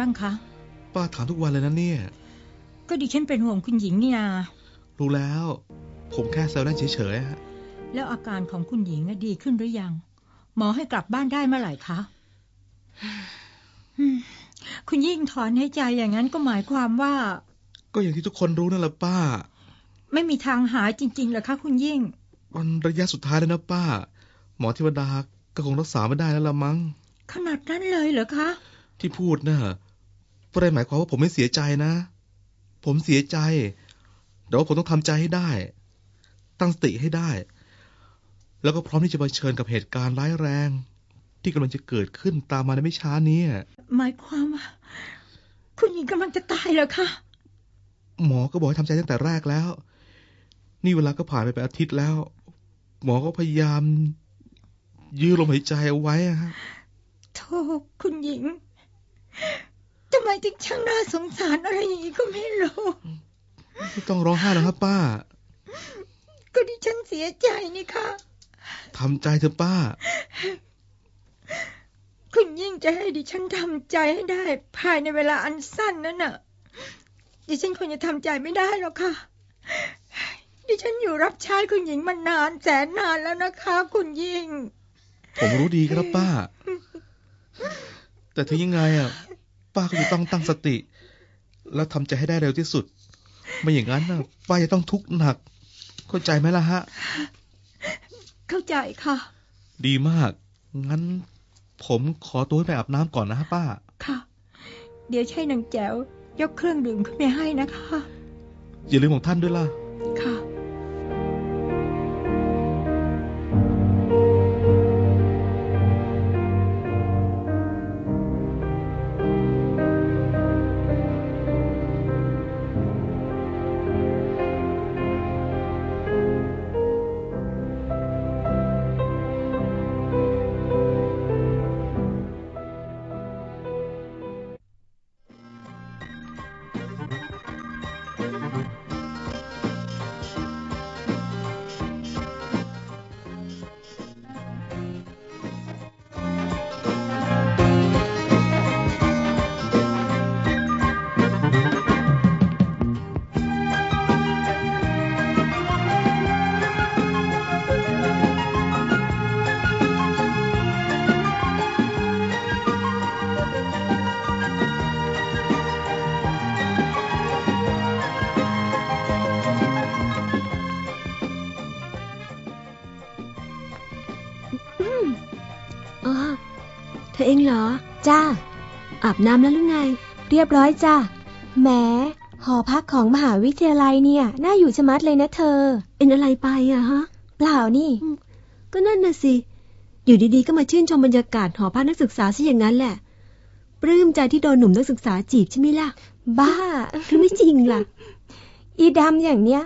บ้างคะ ป้าถามทุกวันเลยนะเนี่ย ก็ดิฉันเป็นห่วงคุณหญิงนี่นารู้แล้ว ผมแค่แซวเล่นเฉยๆฮะแล้วอาการของคุณหญิงน่ะดีขึ้นหรือยัง หมอให้กลับบ้านได้เมื่อไหร่คะอืมคุณยิ่งถอนให้ใจอย่างนั้นก็หมายความว่า ก็อย่างที่ทุกคนรู้นั่นแหละป้า ไม่มีทางหายจริงๆเหรอคะคุณยิ่งวันระยะสุดท้ายแล้วนะป้า หมอเทวดาก็คงรักษาไม่ได้แล้วละมั้ง ขนาดนั้นเลยเหรอคะ ที่พูดนะ่ะ ไม่ได้หมายความว่าผมไม่เสียใจนะ ผมเสียใจ แต่ว่าผมต้องทำใจให้ได้ ตั้งสติให้ได้ แล้วก็พร้อมที่จะเผชิญกับเหตุการณ์ร้ายแรง ที่กำลังจะเกิดขึ้นตามมาในไม่ช้านี้หมายความว่า คุณหญิงกำลังจะตายเหรอคะหมอก็บอกให้ทำใจตั้งแต่แรกแล้ว นี่เวลาก็ผ่านไปเป็นอาทิตย์แล้ว หมอก็พยายาม ยื้อลมหายใจเอาไว้อะฮะโธ่คุณหญิง ทำไมถึงช่างน่าสงสารอะไรอย่างนี้ก็ไม่รู้ไม่ต้องร้องไห้หรอกครับป้า ก็ดิฉันเสียใจนี่ค่ะทำใจเถอะป้า คุณยิ่งจะให้ดิฉันทำใจให้ได้ ภายในเวลาอันสั้นนั้นน่ะ ดิฉันคงจะทำใจไม่ได้หรอกค่ะ ดิฉันอยู่รับใช้คุณหญิงมานานแสนนานแล้วนะคะ คุณยิ่ง ผมรู้ดีครับป้า แต่ถึงยังไงอะ ป้าก็จะต้องตั้งสติ แล้วทำใจให้ได้เร็วที่สุด ไม่อย่างนั้นนะป้าจะต้องทุกข์หนัก เข้าใจไหมล่ะฮะ เข้าใจค่ะ ดีมาก งั้น ผมขอตัวไปอาบน้ำก่อนนะฮะป้า ค่ะ เดี๋ยวใช้นางแจ๋วยกเครื่องดื่มขึ้นไปให้นะคะ อย่าลืมของท่านด้วยล่ะ ค่ะ อเองเหรอ จ้า อาบน้ำแล้วหรือไง เรียบร้อยจ้าแหมหอพักของมหาวิทยาลัยเนี่ย น่าอยู่ชะมัดเลยนะเธอ เป็นอะไรไปอะฮะ เปล่านี่ ก็นั่นน่ะสิ อยู่ดีๆ ก็มาชื่นชมบรรยากาศหอพักนักศึกษาซะอย่างนั้นแหละ ปลื้มใจที่โดนหนุ่มนักศึกษาจีบใช่ไหมล่ะ บ้าหรือไม่จริงล่ะ อีดำอย่างเนี้ย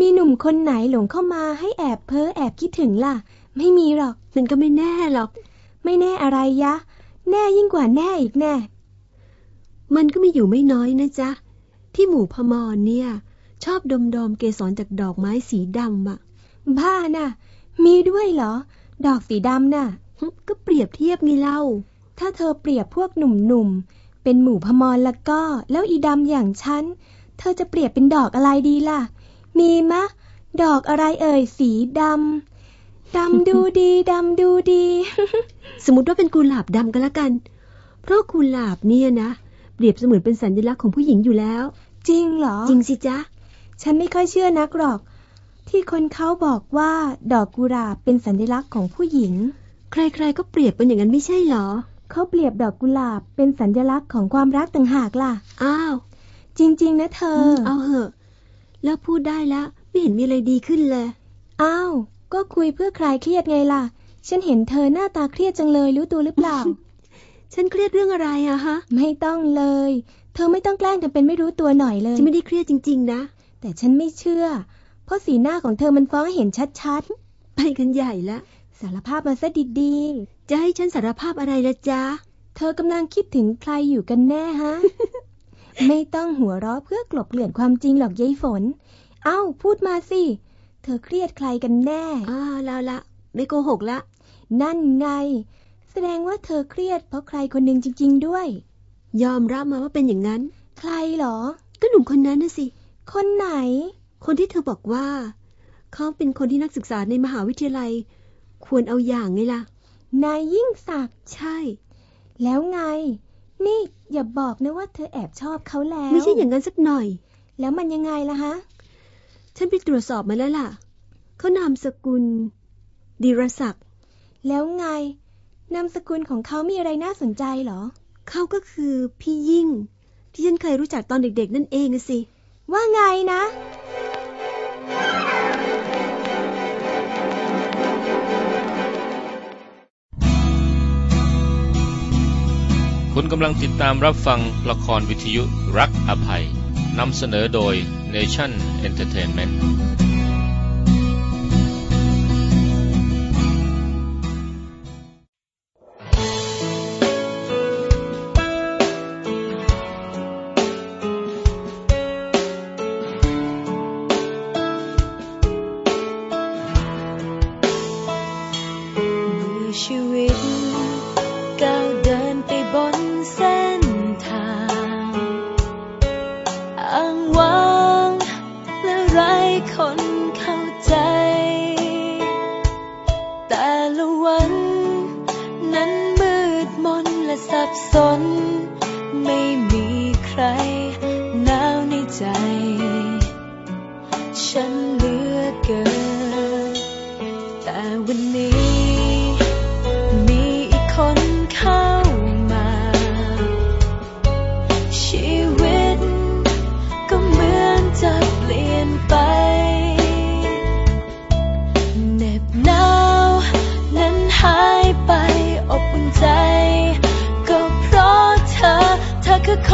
มีหนุ่มคนไหนหลงเข้ามาให้แอบเพ้อแอบคิดถึงล่ะ ไม่มีหรอก มันก็ไม่แน่หรอก ไม่แน่อะไรยะ แน่ยิ่งกว่าแน่อีกแน่ มันก็มีอยู่ไม่น้อยนะจ๊ะ ที่หมู่พมรเนี่ย ชอบดมดมเกสรจากดอกไม้สีดำอะบ้าน่ะ มีด้วยเหรอ ดอกสีดำน่ะ ก็เปรียบเทียบไงเล่า ถ้าเธอเปรียบพวกหนุ่มๆ เป็นหมู่พมรแล้วก็ แล้วอีดำอย่างฉัน เธอจะเปรียบเป็นดอกอะไรดีล่ะ มีมะ ดอกอะไรเอ่ยสีดำ ดำดูดีดำดูดี สมมติว่าเป็นกุหลาบดำก็แล้วกัน เพราะกุหลาบเนี่ยนะเปรียบเสมือนเป็นสัญลักษณ์ของผู้หญิงอยู่แล้ว จริงเหรอ จริงสิจ๊ะ ฉันไม่ค่อยเชื่อนักหรอก ที่คนเขาบอกว่าดอกกุหลาบเป็นสัญลักษณ์ของผู้หญิง ใครๆก็เปรียบเป็นอย่างนั้นไม่ใช่เหรอ เขาเปรียบดอกกุหลาบเป็นสัญลักษณ์ของความรักต่างหากล่ะ อ้าว จริง ๆ นะเธอมเอาเหอะ แล้วพูดได้แล้วไม่เห็นมีอะไรดีขึ้นเลย อ้าว ก็คุยเพื่อคลายเครียดไงล่ะ ฉันเห็นเธอหน้าตาเครียดจังเลยรู้ตัวหรือเปล่า ฉันเครียดเรื่องอะไรอะฮะ ไม่ต้องเลย เธอไม่ต้องแกล้งทำเป็นไม่รู้ตัวหน่อยเลย ฉันไม่ได้เครียดจริง ๆ นะ แต่ฉันไม่เชื่อ เพราะสีหน้าของเธอมันฟ้องให้เห็นชัดไปกันใหญ่ละๆสารภาพมาซะดีจะให้ฉันสารภาพอะไรละจ๊ะๆเธอกำลังคิดถึงใครอยู่กันแน่ฮะ ไม่ต้องหัวเราะเพื่อกลบเกลื่อนความจริงหรอกยายฝน เอ้าพูดมาสิ เธอเครียดใครกันแน่ อ้าวแล้วละ ไม่โกหกละ นั่นไง แสดงว่าเธอเครียดเพราะใครคนหนึ่งจริง ๆ ด้วย ยอมรับมาว่าเป็นอย่างนั้น ใครเหรอ ก็หนุ่มคนนั้นนะสิ คนไหน คนที่เธอบอกว่า เขาเป็นคนที่นักศึกษาในมหาวิทยาลัย ควรเอาอย่างไงล่ะ นายยิ่งศักดิ์ ใช่ แล้วไง นี่อย่าบอกนะว่าเธอแอบชอบเขาแล้ว ไม่ใช่อย่างนั้นสักหน่อย แล้วมันยังไงล่ะฮะ ฉันไปตรวจสอบมาแล้วล่ะ เขานามสกุลดีรศักดิ์ แล้วไง นามสกุลของเขามีอะไรน่าสนใจเหรอ เขาก็คือพี่ยิ่ง ที่ฉันเคยรู้จักตอนเด็กๆ นั่นเองนะสิ ว่าไงนะคุณกำลังติดตามรับฟังละครวิทยุรักอภัย นำเสนอโดย Nation Entertainment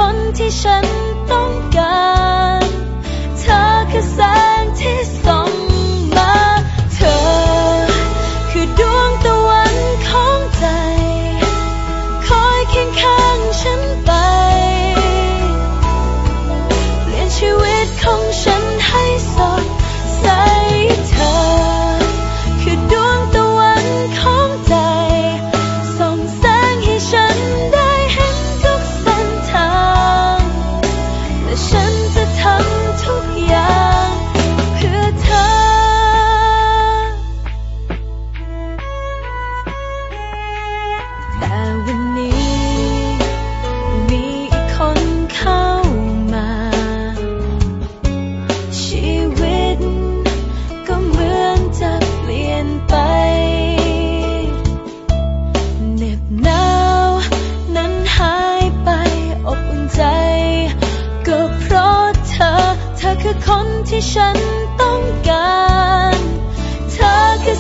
คนที่ฉัน แต่วันนี้มีอีกคนเข้ามา ชีวิตก็เหมือนจะเปลี่ยนไปเหน็บหนาวนั้นหายไปอบอุ่นใจ ก็เพราะเธอ เธอคือคนที่ฉันต้องการ เธอคือ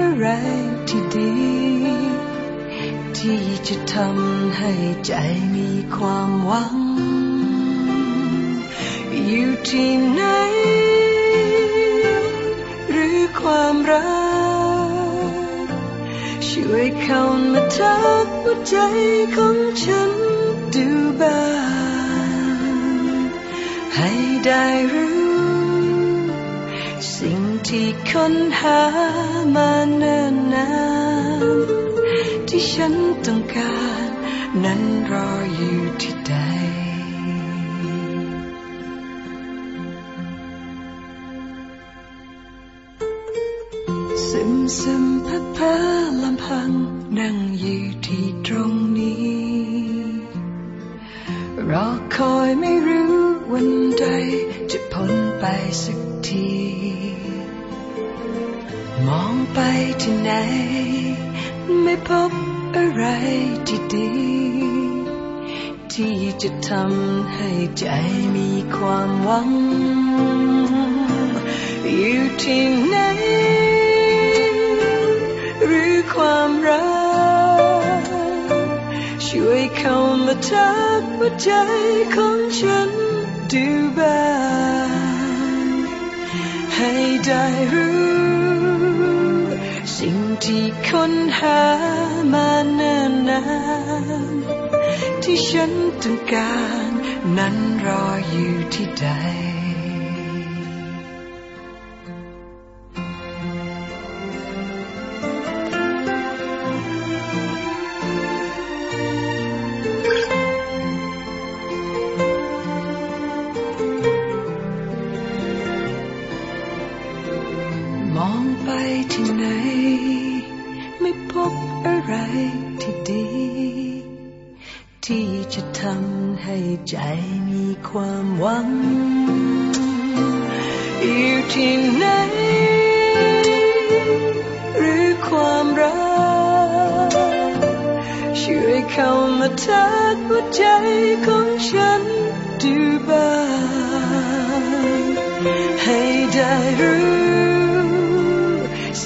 อะไรที่ดี ที่จะทำให้ใจมีความหวัง อยู่ที่ไหน หรือความรัก ช่วยเข้ามาทักหัวใจของฉันดูบ้างให้ได้รู้ ที่ค้นหามานานนานที่ฉันต้องการ นั้นรออยู่ที่ใดซึมซึมเพ้อเพ้อลำพัง นั่งอยู่ที่ตรงนี้ รอคอยไม่รู้วันใดจะพ้นไปสักที มองไปที่ไหน ไม่พบอะไรที่ดี ที่จะทำให้ใจมีความหวัง อยู่ที่ไหน หรือความรัก ช่วยเข้ามาทักหัวใจของฉันดูบ้างให้ได้รู้ ที่ค้นหามานานนานที่ฉันต้องการนั้นรออยู่ที่ใด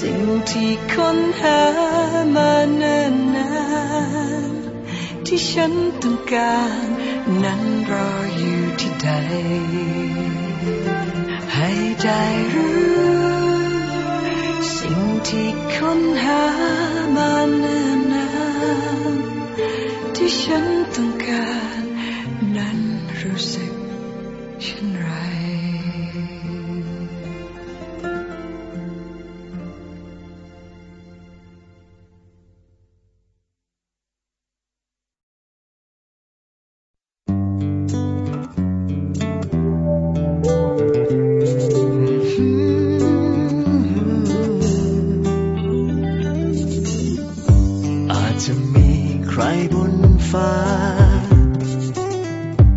สิ่งที่ค้นหามานานนานที่ฉันต้องการนั้นรออยู่ที่ใด ให้ได้รู้ สิ่งที่ค้นหามานานนานที่ฉันต้องการนั้นรู้สึก ใครบนฟ้า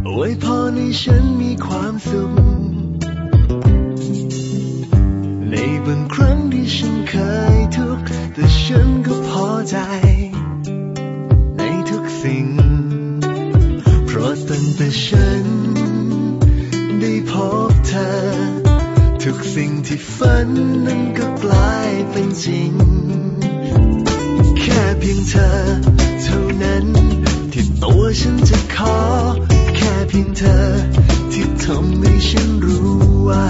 อวยพรให้ฉันมีความสุข ในบางครั้งที่ฉันเคยทุกข์แต่ฉันก็พอใจ ในทุกสิ่ง เพราะตั้งแต่ฉัน ได้พบเธอ ทุกสิ่งที่ฝันนั้นก็กลายเป็นจริง พียงเธอ เท่านั้นที่ตัวฉันจะขอ แค่เพียงเธอ ที่ทำให้ฉันรู้ว่า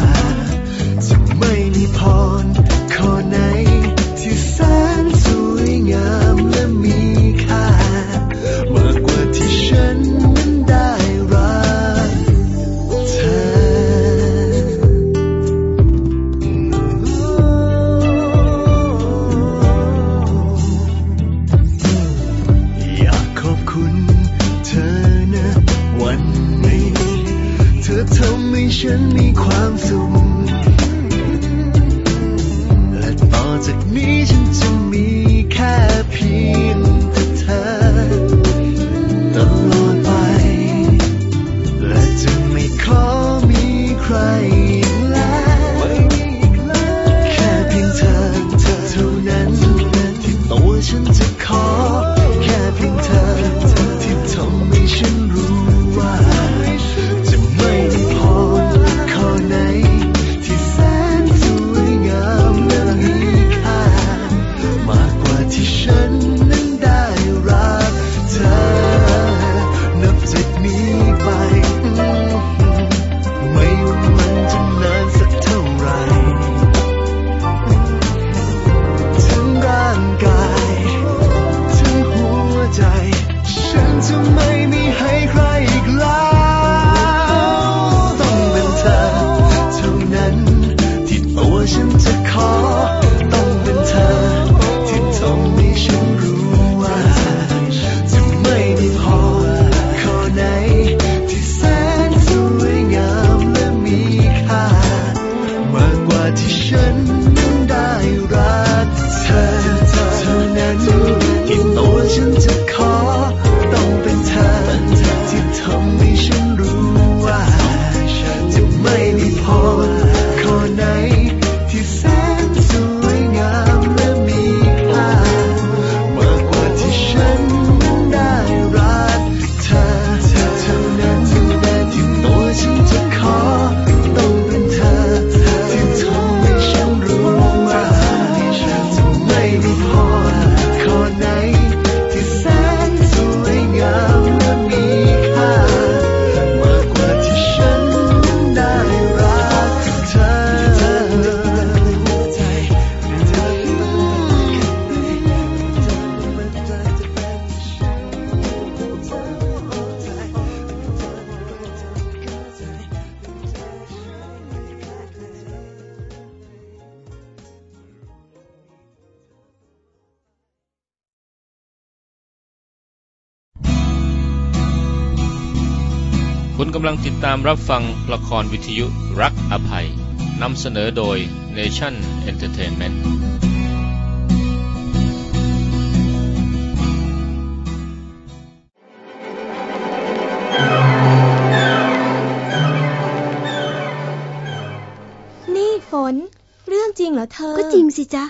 to call. คุณกำลังติดตามรับฟังละครวิทยุรักอภัย นำเสนอโดย Nation Entertainment นี่ฝน เรื่องจริงเหรอเธอ ก็จริงสิจ๊ะ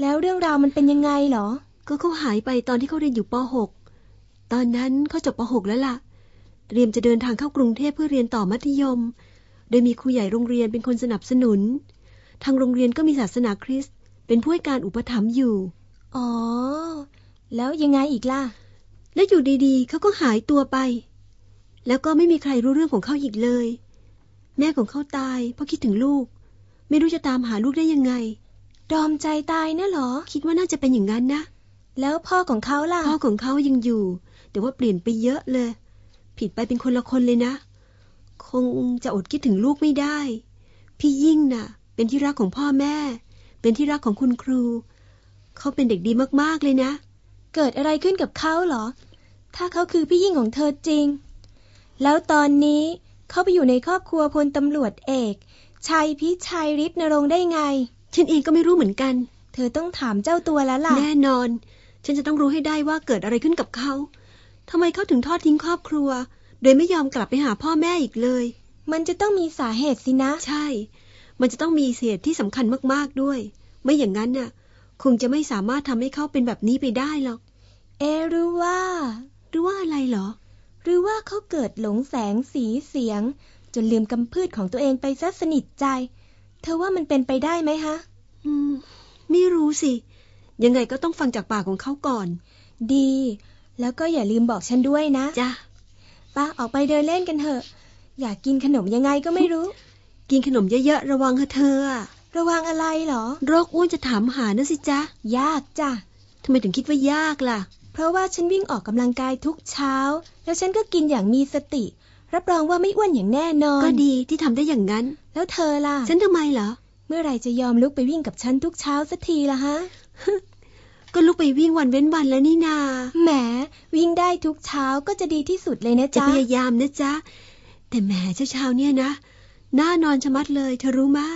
แล้วเรื่องราวมันเป็นยังไงเหรอ ก็เขาหายไปตอนที่เขาเรียนอยู่ป .6 ตอนนั้นเขาจบป .6 แล้วล่ะ เตรียมจะเดินทางเข้ากรุงเทพเพื่อเรียนต่อมัธยม โดยมีครูใหญ่โรงเรียนเป็นคนสนับสนุน ทางโรงเรียนก็มีศาสนาคริสต์เป็นผู้ให้การอุปถัมภ์อยู่ อ๋อ แล้วยังไงอีกล่ะ แล้วอยู่ดีๆ เขาก็หายตัวไป แล้วก็ไม่มีใครรู้เรื่องของเขาอีกเลย แม่ของเขาตายเพราะคิดถึงลูก ไม่รู้จะตามหาลูกได้ยังไง ดอมใจตายนะเหรอ คิดว่าน่าจะเป็นอย่างนั้นนะ แล้วพ่อของเขาล่ะ พ่อของเขายังอยู่ แต่ว่าเปลี่ยนไปเยอะเลย ผิดไปเป็นคนละคนเลยนะ คงจะอดคิดถึงลูกไม่ได้ พี่ยิ่งน่ะ เป็นที่รักของพ่อแม่ เป็นที่รักของคุณครู เขาเป็นเด็กดีมากๆเลยนะ เกิดอะไรขึ้นกับเขาเหรอ ถ้าเขาคือพี่ยิ่งของเธอจริง แล้วตอนนี้เขาไปอยู่ในครอบครัวพลตำรวจเอก ชัยพิชัยฤทธิ์นรงค์ได้ไง ฉันเองก็ไม่รู้เหมือนกัน เธอต้องถามเจ้าตัวแล้วล่ะ แน่นอน ฉันจะต้องรู้ให้ได้ว่าเกิดอะไรขึ้นกับเขา ทำไมเขาถึงทอดทิ้งครอบครัว โดยไม่ยอมกลับไปหาพ่อแม่อีกเลย มันจะต้องมีสาเหตุสินะ ใช่ มันจะต้องมีเหตุที่สำคัญมากๆด้วย ไม่อย่างนั้นน่ะ คงจะไม่สามารถทำให้เขาเป็นแบบนี้ไปได้หรอก เอะหรือว่าหรือว่าอะไรเหรอ หรือว่าเขาเกิดหลงแสงสีเสียง จนลืมกำพืชของตัวเองไปซะสนิทใจ เธอว่ามันเป็นไปได้ไหมฮะ อืม ไม่รู้สิ ยังไงก็ต้องฟังจากปากของเขาก่อน ดี แล้วก็อย่าลืมบอกฉันด้วยนะ จ้ะป้าออกไปเดินเล่นกันเถอะ อยากกินขนมยังไงก็ไม่รู้ กินขนมเยอะๆ ระวังเถอะเธออะระวังอะไรเหรอ โรคอ้วนจะถามหานะสิจ๊ะ ยากจ้ะทำไมถึงคิดว่ายากล่ะ เพราะว่าฉันวิ่งออกกำลังกายทุกเช้า แล้วฉันก็กินอย่างมีสติ รับรองว่าไม่อ้วนอย่างแน่นอน ก็ดีที่ทำได้อย่างนั้น แล้วเธอล่ะ ฉันทำไมเหรอ เมื่อไหร่จะยอมลุกไปวิ่งกับฉันทุกเช้าสักทีละฮะ ก็ลุกไปวิ่งวันเว้นวันแล้วนี่นา แหม วิ่งได้ทุกเช้าก็จะดีที่สุดเลยนะจะจ๊ะพยายามนะจ๊ะ แต่แหมเช้าๆเนี่ยนะน่านอนชะมัดเลยเธอรู้มะ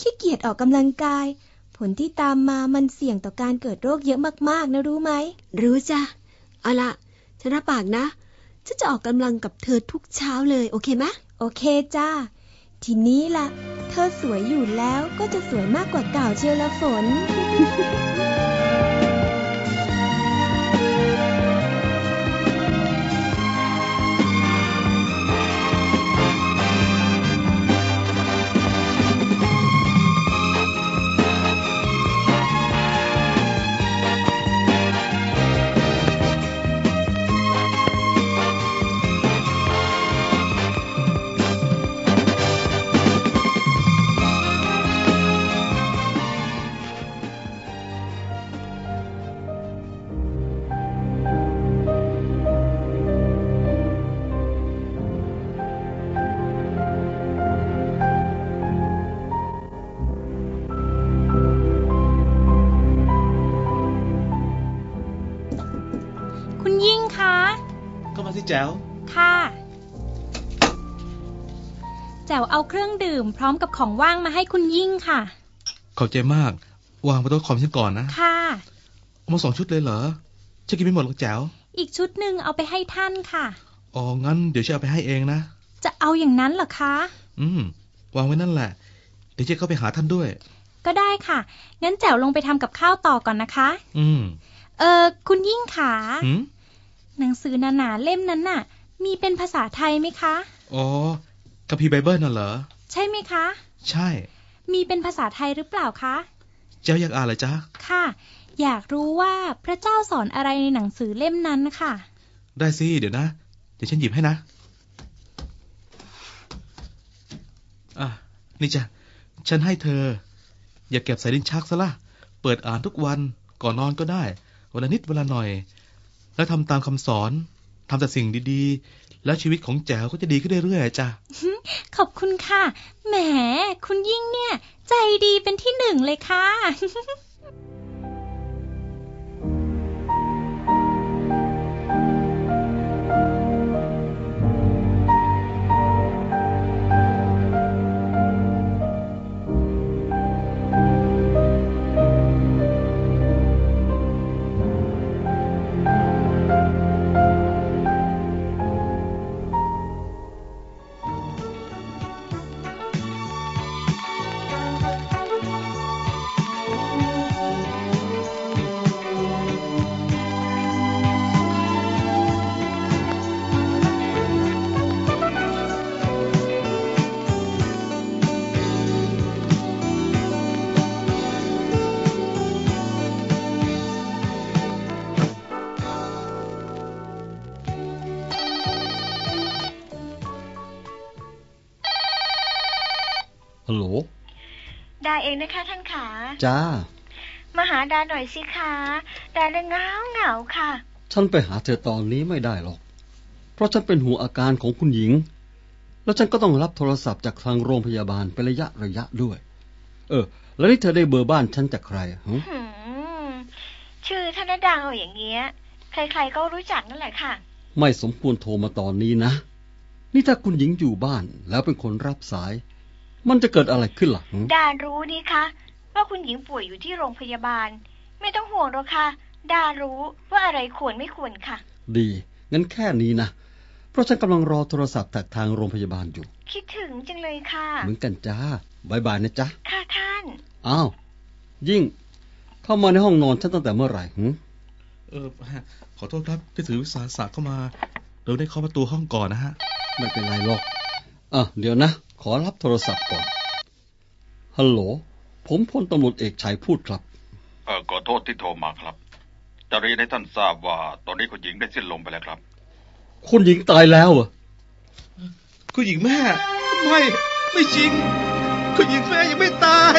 ขี้เกียจออกกำลังกาย ผลที่ตามมามันเสี่ยงต่อการเกิดโรคเยอะมากๆนะรู้ไหม รู้จ้ะ เอาละฉันรับปากนะ ฉันจะออกกำลังกับเธอทุกเช้าเลยโอเคไหมะโอเคจ้า ทีนี้ล่ะ เธอสวยอยู่แล้วก็จะสวยมากกว่าเก่าเชียวละฝน พร้อมกับของว่างมาให้คุณยิ่งค่ะ ขอบใจมาก วางบนโต๊ะคอมฉันก่อนนะ ค่ะเอามาสองชุดเลยเหรอจะกินไม่หมดหรอกแจ๋ว อีกชุดหนึ่งเอาไปให้ท่านค่ะ อ๋อ งั้นเดี๋ยวฉันเอาไปให้เองนะ จะเอาอย่างนั้นเหรอคะ อืม วางไว้นั่นแหละ เดี๋ยวฉันเข้าไปหาท่านด้วย ก็ได้ค่ะ งั้นแจ๋วลงไปทำกับข้าวต่อก่อนนะคะ อืมเออคุณยิ่งขาหืมหนังสือหนาๆเล่มนั้นน่ะ มีเป็นภาษาไทยไหมคะ อ๋อคัมภีร์ไบเบิลน่ะเหรอ ใช่ไหมคะ ใช่ มีเป็นภาษาไทยหรือเปล่าคะแจ๋วอยากอ่านเหรอจ๊ะค่ะ อยากรู้ว่าพระเจ้าสอนอะไรในหนังสือเล่มนั้นค่ะ ได้สิ เดี๋ยวนะ เดี๋ยวฉันหยิบให้นะ อะ นี่จ้ะ ฉันให้เธอ อย่าเก็บใส่ลิ้นชักซะละเปิดอ่านทุกวัน ก่อนนอนก็ได้ วันละนิดเวลาหน่อย แล้วทำตามคำสอน ทำแต่สิ่งดีๆ แล้วชีวิตของแจ๋วก็จะดีขึ้นเรื่อยๆจ้ะขอบคุณค่ะ แหม คุณยิ่งเนี่ย ใจดีเป็นที่หนึ่งเลยค่ะ เองนะคะท่านขา จ้า มาหาดาหน่อยสิคะดาเลยเหงาเหงาค่ะ ฉันไปหาเธอตอนนี้ไม่ได้หรอก เพราะฉันเป็นห่วงอาการของคุณหญิง แล้วฉันก็ต้องรับโทรศัพท์จากทางโรงพยาบาลเป็นระยะระยะด้วย เออ แล้วนี่เธอได้เบอร์บ้านฉันจากใครฮะหืมชื่อธนดาวอย่างเงี้ย ใครๆก็รู้จักนั่นแหละค่ะ ไม่สมควรโทรมาตอนนี้นะ นี่ถ้าคุณหญิงอยู่บ้านแล้วเป็นคนรับสาย มันจะเกิดอะไรขึ้นล่ะฮะดารู้นี่คะ ว่าคุณหญิงป่วยอยู่ที่โรงพยาบาล ไม่ต้องห่วงหรอกค่ะ ดารู้ว่าอะไรควรไม่ควรค่ะ ดี งั้นแค่นี้นะ เพราะฉันกำลังรอโทรศัพท์จากทางโรงพยาบาลอยู่ คิดถึงจังเลยค่ะ เหมือนกันจ้าบายบายนะจ๊ะ ค่ะท่าน อ้าว ยิ่ง เข้ามาในห้องนอนฉันตั้งแต่เมื่อไหร่หึเออ ขอโทษครับที่ถือวิสาสะเข้ามาโดยได้เคาะประตูห้องก่อนนะฮะ ไม่เป็นไรหรอกอะเดี๋ยวนะ ขอรับโทรศัพท์ก่อน ฮัลโหล ผมพลตำรวจเอกชัยพูดครับ เออขอโทษที่โทรมาครับ จะเรียนให้ท่านทราบว่า ตอนนี้คุณหญิงได้สิ้นลมไปแล้วครับ คุณหญิงตายแล้วเหรอ คุณหญิงแม่ ไม่ ไม่จริง คุณหญิงแม่ยังไม่ตาย